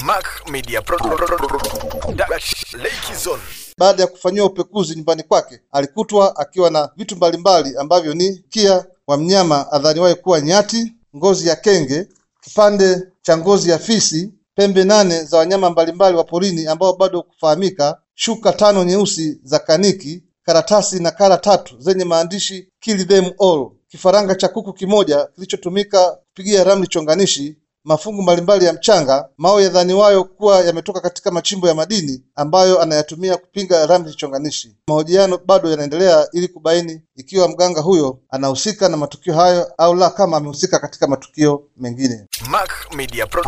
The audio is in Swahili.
Mac Media. Baada ya kufanyiwa upekuzi nyumbani kwake, alikutwa akiwa na vitu mbalimbali ambavyo ni kia wa mnyama adhaniwaye kuwa nyati, ngozi ya kenge, kipande cha ngozi ya fisi, pembe nane za wanyama mbalimbali wa porini ambao bado kufahamika, shuka tano nyeusi za kaniki, karatasi na kara tatu zenye maandishi kill them all, kifaranga cha kuku kimoja kilichotumika kupigia ramli chonganishi, mafungu mbalimbali ya mchanga, mawe yadhaniwayo kuwa yametoka katika machimbo ya madini ambayo anayatumia kupinga ramli chonganishi. Mahojiano bado yanaendelea ili kubaini ikiwa mganga huyo anahusika na matukio hayo au la, kama amehusika katika matukio mengine. Mac Media Pro.